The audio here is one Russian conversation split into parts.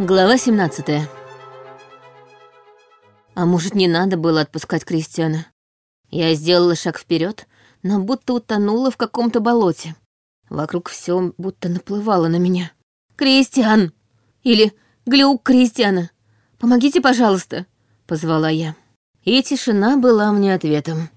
Глава 17 А может, не надо было отпускать Кристиана? Я сделала шаг вперед, но будто утонула в каком-то болоте. Вокруг все будто наплывало на меня. «Кристиан!» Или «Глюк Кристиана! Помогите, пожалуйста!» — позвала я. И тишина была мне ответом.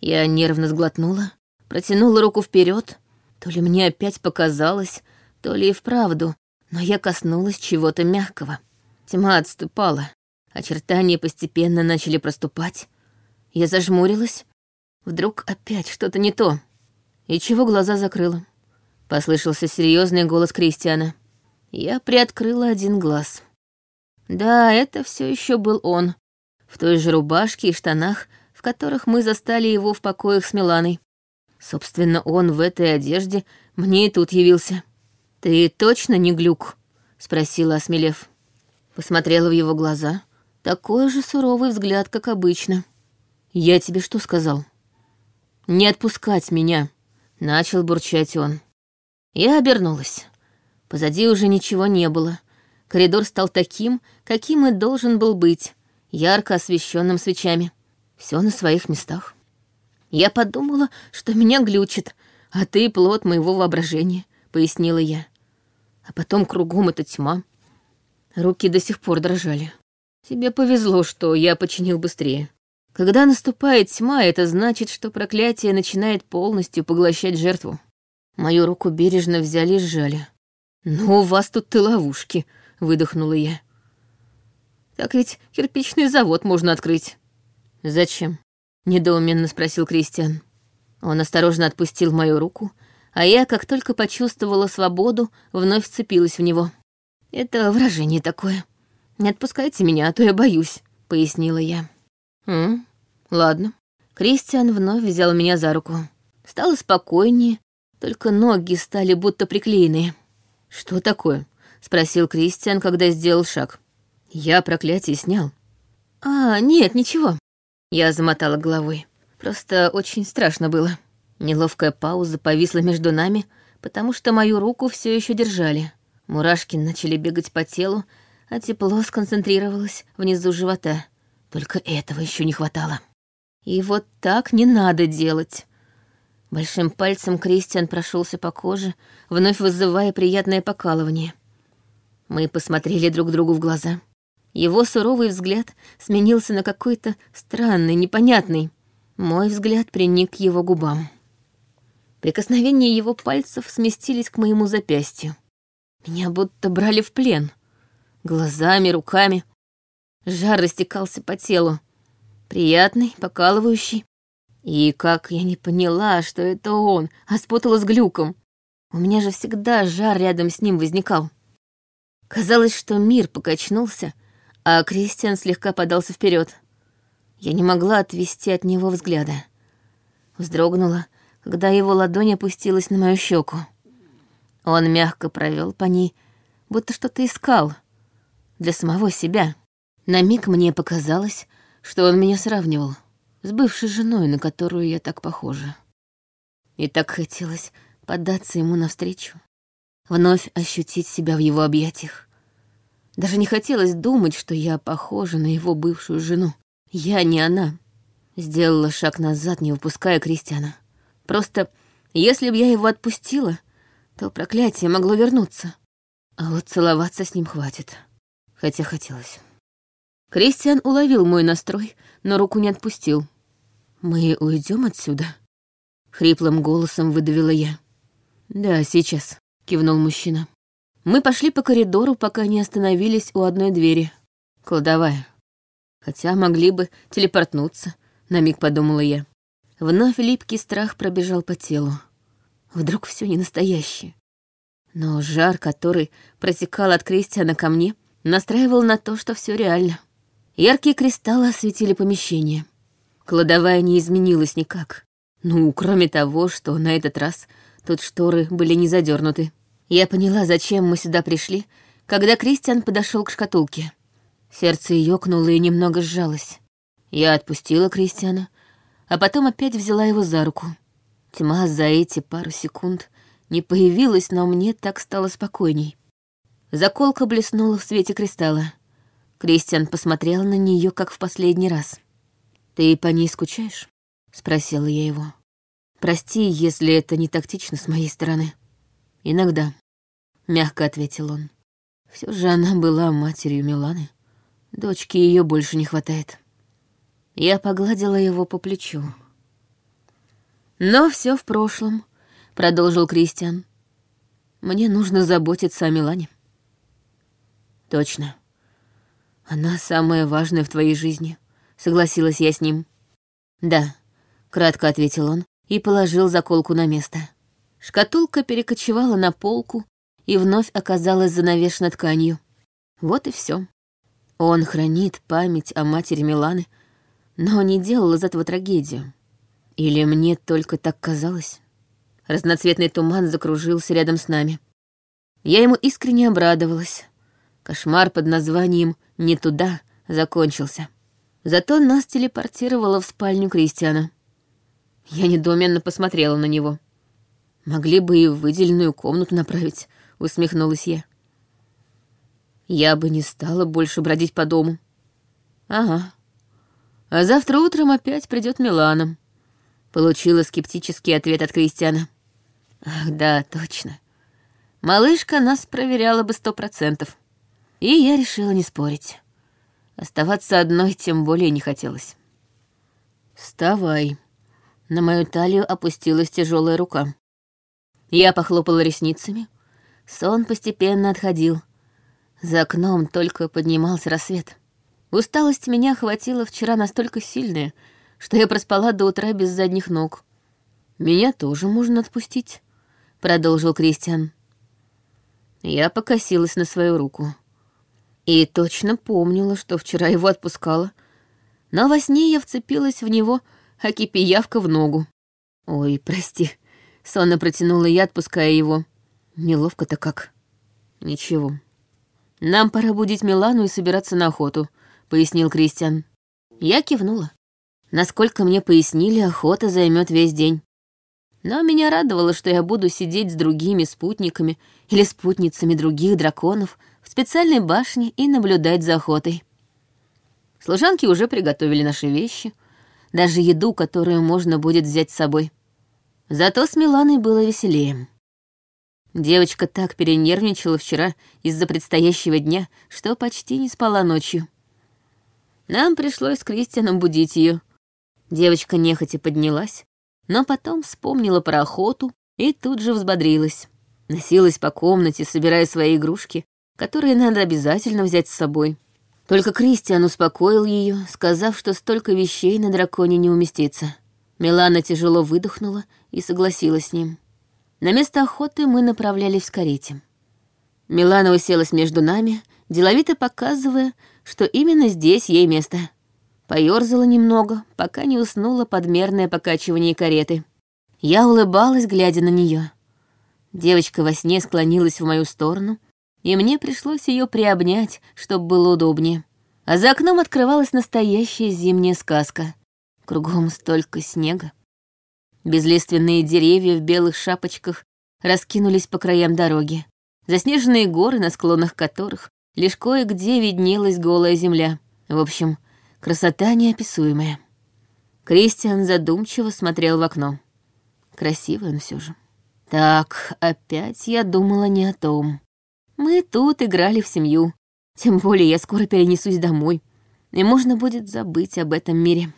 Я нервно сглотнула, протянула руку вперед. То ли мне опять показалось, то ли и вправду, но я коснулась чего-то мягкого. Тьма отступала, очертания постепенно начали проступать. Я зажмурилась. Вдруг опять что-то не то. И чего глаза закрыла? Послышался серьезный голос Кристиана. Я приоткрыла один глаз. Да, это все еще был он, в той же рубашке и штанах, в которых мы застали его в покоях с Миланой. Собственно, он в этой одежде мне и тут явился. «Ты точно не глюк?» — спросила, осмелев. Посмотрела в его глаза. Такой же суровый взгляд, как обычно. «Я тебе что сказал?» «Не отпускать меня», — начал бурчать он. Я обернулась. Позади уже ничего не было. Коридор стал таким, каким и должен был быть, ярко освещенным свечами. Все на своих местах. Я подумала, что меня глючит, а ты плод моего воображения, пояснила я. А потом кругом эта тьма. Руки до сих пор дрожали. Тебе повезло, что я починил быстрее. Когда наступает тьма, это значит, что проклятие начинает полностью поглощать жертву. Мою руку бережно взяли и сжали. «Ну, у вас тут ты ловушки», — выдохнула я. «Так ведь кирпичный завод можно открыть». «Зачем?» — недоуменно спросил Кристиан. Он осторожно отпустил мою руку, а я, как только почувствовала свободу, вновь вцепилась в него. «Это выражение такое. Не отпускайте меня, а то я боюсь», — пояснила я. «М? Ладно». Кристиан вновь взял меня за руку. Стало спокойнее, только ноги стали будто приклеенные. «Что такое?» — спросил Кристиан, когда сделал шаг. «Я проклятие снял». «А, нет, ничего». Я замотала головой. Просто очень страшно было. Неловкая пауза повисла между нами, потому что мою руку все еще держали. Мурашки начали бегать по телу, а тепло сконцентрировалось внизу живота. Только этого еще не хватало. И вот так не надо делать. Большим пальцем Кристиан прошелся по коже, вновь вызывая приятное покалывание. Мы посмотрели друг другу в глаза. Его суровый взгляд сменился на какой-то странный, непонятный. Мой взгляд приник к его губам. Прикосновения его пальцев сместились к моему запястью. Меня будто брали в плен. Глазами, руками. Жар растекался по телу. Приятный, покалывающий. И как я не поняла, что это он, а спутала с глюком. У меня же всегда жар рядом с ним возникал. Казалось, что мир покачнулся, а Кристиан слегка подался вперед. Я не могла отвести от него взгляда. Вздрогнула, когда его ладонь опустилась на мою щеку. Он мягко провел по ней, будто что-то искал. Для самого себя. На миг мне показалось, что он меня сравнивал с бывшей женой, на которую я так похожа. И так хотелось поддаться ему навстречу, вновь ощутить себя в его объятиях. Даже не хотелось думать, что я похожа на его бывшую жену. Я не она. Сделала шаг назад, не выпуская Кристиана. Просто, если бы я его отпустила, то проклятие могло вернуться. А вот целоваться с ним хватит. Хотя хотелось. Кристиан уловил мой настрой, но руку не отпустил. «Мы уйдем отсюда?» — хриплым голосом выдавила я. «Да, сейчас», — кивнул мужчина. Мы пошли по коридору, пока не остановились у одной двери. Кладовая. Хотя могли бы телепортнуться, на миг подумала я. Вновь липкий страх пробежал по телу. Вдруг все не настоящее. Но жар, который протекал от Кристиана ко мне, настраивал на то, что все реально. Яркие кристаллы осветили помещение. Кладовая не изменилась никак. Ну, кроме того, что на этот раз тут шторы были не задернуты. Я поняла, зачем мы сюда пришли, когда Кристиан подошел к шкатулке. Сердце ёкнуло и немного сжалось. Я отпустила Кристиана, а потом опять взяла его за руку. Тьма за эти пару секунд не появилась, но мне так стало спокойней. Заколка блеснула в свете кристалла. Кристиан посмотрел на нее, как в последний раз. «Ты по ней скучаешь?» — спросила я его. «Прости, если это не тактично с моей стороны». «Иногда», — мягко ответил он. Все же она была матерью Миланы. Дочки ее больше не хватает. Я погладила его по плечу. «Но все в прошлом», — продолжил Кристиан. «Мне нужно заботиться о Милане». «Точно. Она самая важная в твоей жизни», — согласилась я с ним. «Да», — кратко ответил он и положил заколку на место. Шкатулка перекочевала на полку и вновь оказалась занавешена тканью. Вот и все. Он хранит память о матери Миланы, но не делал из этого трагедию. Или мне только так казалось? Разноцветный туман закружился рядом с нами. Я ему искренне обрадовалась. Кошмар под названием «Не туда» закончился. Зато нас телепортировало в спальню Кристиана. Я недоуменно посмотрела на него. Могли бы и в выделенную комнату направить, усмехнулась я. Я бы не стала больше бродить по дому. Ага. А завтра утром опять придет Милана. Получила скептический ответ от Кристиана. Ах, да, точно. Малышка нас проверяла бы сто процентов. И я решила не спорить. Оставаться одной тем более не хотелось. «Вставай». На мою талию опустилась тяжелая рука. Я похлопала ресницами. Сон постепенно отходил. За окном только поднимался рассвет. Усталость меня охватила вчера настолько сильная, что я проспала до утра без задних ног. «Меня тоже можно отпустить», — продолжил Кристиан. Я покосилась на свою руку. И точно помнила, что вчера его отпускала. Но во сне я вцепилась в него, аки пиявка в ногу. «Ой, прости», — сонно протянула я, отпуская его. «Неловко-то как». «Ничего. Нам пора будить Милану и собираться на охоту», — пояснил Кристиан. Я кивнула. Насколько мне пояснили, охота займет весь день. Но меня радовало, что я буду сидеть с другими спутниками или спутницами других драконов в специальной башне и наблюдать за охотой. Служанки уже приготовили наши вещи, даже еду, которую можно будет взять с собой. Зато с Миланой было веселее. Девочка так перенервничала вчера из-за предстоящего дня, что почти не спала ночью. Нам пришлось с Кристианом будить ее, Девочка нехотя поднялась, но потом вспомнила про охоту и тут же взбодрилась. Носилась по комнате, собирая свои игрушки, которые надо обязательно взять с собой. Только Кристиан успокоил ее, сказав, что столько вещей на драконе не уместится. Милана тяжело выдохнула и согласилась с ним. На место охоты мы направлялись в карете. Милана уселась между нами, деловито показывая, что именно здесь ей место — Поёрзала немного, пока не уснула подмерное покачивание кареты. Я улыбалась, глядя на нее. Девочка во сне склонилась в мою сторону, и мне пришлось ее приобнять, чтобы было удобнее. А за окном открывалась настоящая зимняя сказка. Кругом столько снега. Безлиственные деревья в белых шапочках раскинулись по краям дороги. Заснеженные горы, на склонах которых лишь кое-где виднелась голая земля. В общем, Красота неописуемая. Кристиан задумчиво смотрел в окно. Красивый он все же. Так, опять я думала не о том. Мы тут играли в семью. Тем более я скоро перенесусь домой. И можно будет забыть об этом мире.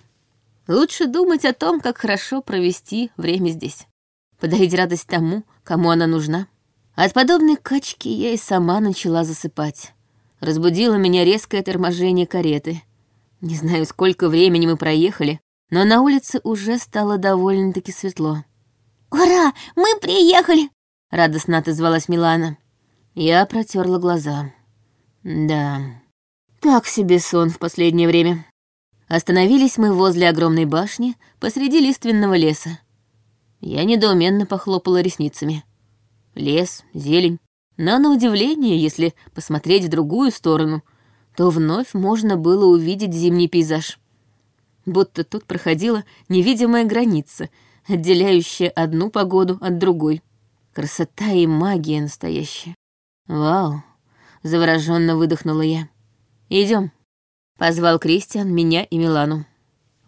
Лучше думать о том, как хорошо провести время здесь. Подарить радость тому, кому она нужна. От подобной качки я и сама начала засыпать. Разбудило меня резкое торможение кареты. Не знаю, сколько времени мы проехали, но на улице уже стало довольно-таки светло. «Ура! Мы приехали!» — радостно отозвалась Милана. Я протерла глаза. Да, так себе сон в последнее время. Остановились мы возле огромной башни посреди лиственного леса. Я недоуменно похлопала ресницами. Лес, зелень. Но на удивление, если посмотреть в другую сторону — то вновь можно было увидеть зимний пейзаж. Будто тут проходила невидимая граница, отделяющая одну погоду от другой. Красота и магия настоящая. Вау, завороженно выдохнула я. Идем, позвал Кристиан меня и Милану.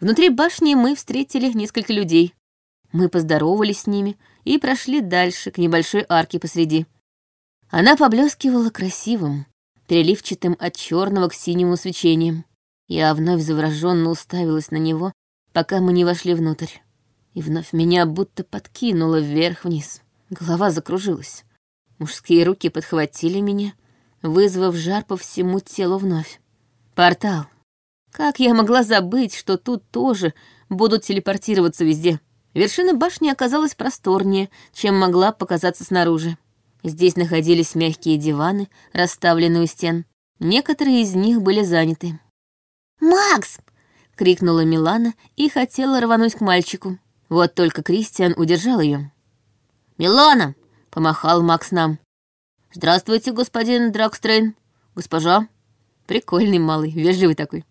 Внутри башни мы встретили несколько людей. Мы поздоровались с ними и прошли дальше, к небольшой арке посреди. Она поблескивала красивым, переливчатым от черного к синему свечением. Я вновь завороженно уставилась на него, пока мы не вошли внутрь. И вновь меня будто подкинуло вверх-вниз. Голова закружилась. Мужские руки подхватили меня, вызвав жар по всему телу вновь. Портал. Как я могла забыть, что тут тоже будут телепортироваться везде? Вершина башни оказалась просторнее, чем могла показаться снаружи. Здесь находились мягкие диваны, расставленные у стен. Некоторые из них были заняты. «Макс!» — крикнула Милана и хотела рвануть к мальчику. Вот только Кристиан удержал ее. «Милана!» — помахал Макс нам. «Здравствуйте, господин Дракстрейн. Госпожа». Прикольный малый, вежливый такой.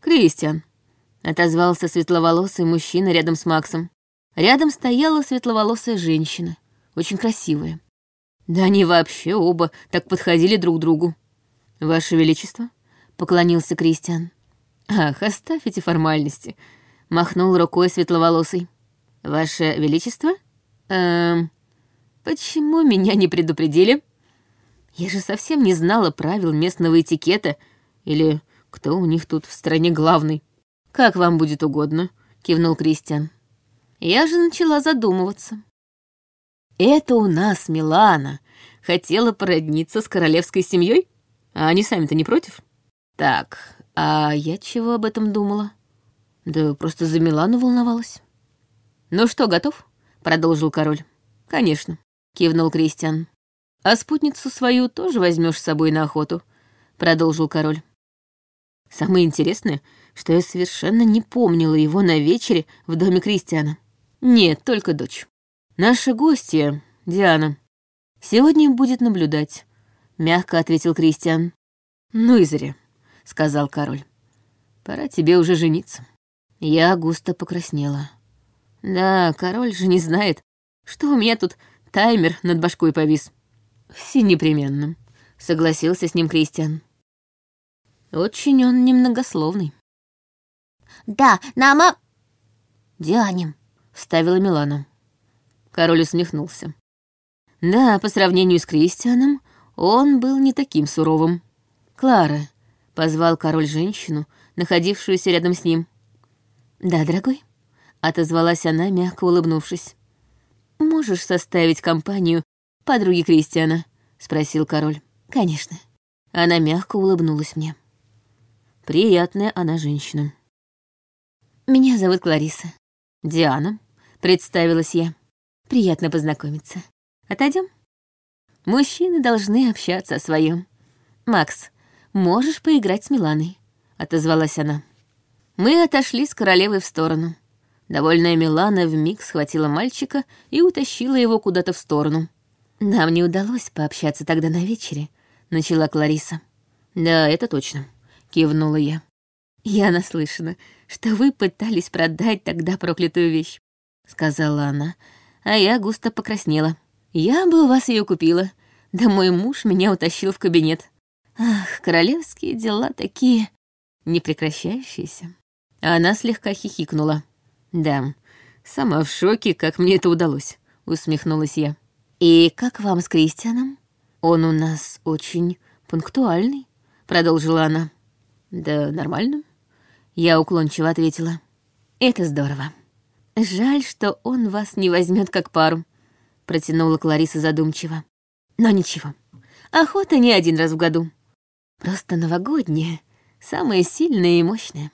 «Кристиан», — отозвался светловолосый мужчина рядом с Максом. Рядом стояла светловолосая женщина, очень красивая. Да они вообще оба так подходили друг к другу. «Ваше Величество», — поклонился Кристиан. «Ах, оставь эти формальности», — махнул рукой светловолосый. «Ваше Величество? Эм, почему меня не предупредили? Я же совсем не знала правил местного этикета или кто у них тут в стране главный. Как вам будет угодно», — кивнул Кристиан. Я же начала задумываться. Это у нас Милана хотела породниться с королевской семьей, а они сами-то не против? Так, а я чего об этом думала? Да просто за Милану волновалась. «Ну что, готов?» — продолжил король. «Конечно», — кивнул Кристиан. «А спутницу свою тоже возьмешь с собой на охоту», — продолжил король. Самое интересное, что я совершенно не помнила его на вечере в доме Кристиана. Нет, только дочь. Наша гостья, Диана, сегодня будет наблюдать, мягко ответил Кристиан. Ну и зря, сказал король. Пора тебе уже жениться. Я густо покраснела. Да, король же не знает, что у меня тут таймер над башкой повис. Все непременно, согласился с ним Кристиан. Очень он немногословный. «Да, нама...» «Диане», — вставила Милана. Король усмехнулся. Да, по сравнению с Кристианом, он был не таким суровым. «Клара», — позвал король женщину, находившуюся рядом с ним. «Да, дорогой», — отозвалась она, мягко улыбнувшись. «Можешь составить компанию подруги Кристиана?» — спросил король. «Конечно». Она мягко улыбнулась мне. Приятная она женщина. «Меня зовут Клариса». «Диана», — представилась я. Приятно познакомиться. Отойдем? Мужчины должны общаться о своем. Макс, можешь поиграть с Миланой? Отозвалась она. Мы отошли с королевой в сторону. Довольная Милана вмиг схватила мальчика и утащила его куда-то в сторону. Нам не удалось пообщаться тогда на вечере, начала Клариса. Да, это точно, кивнула я. Я наслышана, что вы пытались продать тогда проклятую вещь, сказала она, а я густо покраснела. Я бы у вас ее купила, да мой муж меня утащил в кабинет. Ах, королевские дела такие непрекращающиеся. Она слегка хихикнула. Да, сама в шоке, как мне это удалось, усмехнулась я. И как вам с Кристианом? Он у нас очень пунктуальный, продолжила она. Да нормально. Я уклончиво ответила. Это здорово. «Жаль, что он вас не возьмет как пару», — протянула Клариса задумчиво. «Но ничего, охота не один раз в году. Просто новогодняя, самая сильная и мощная».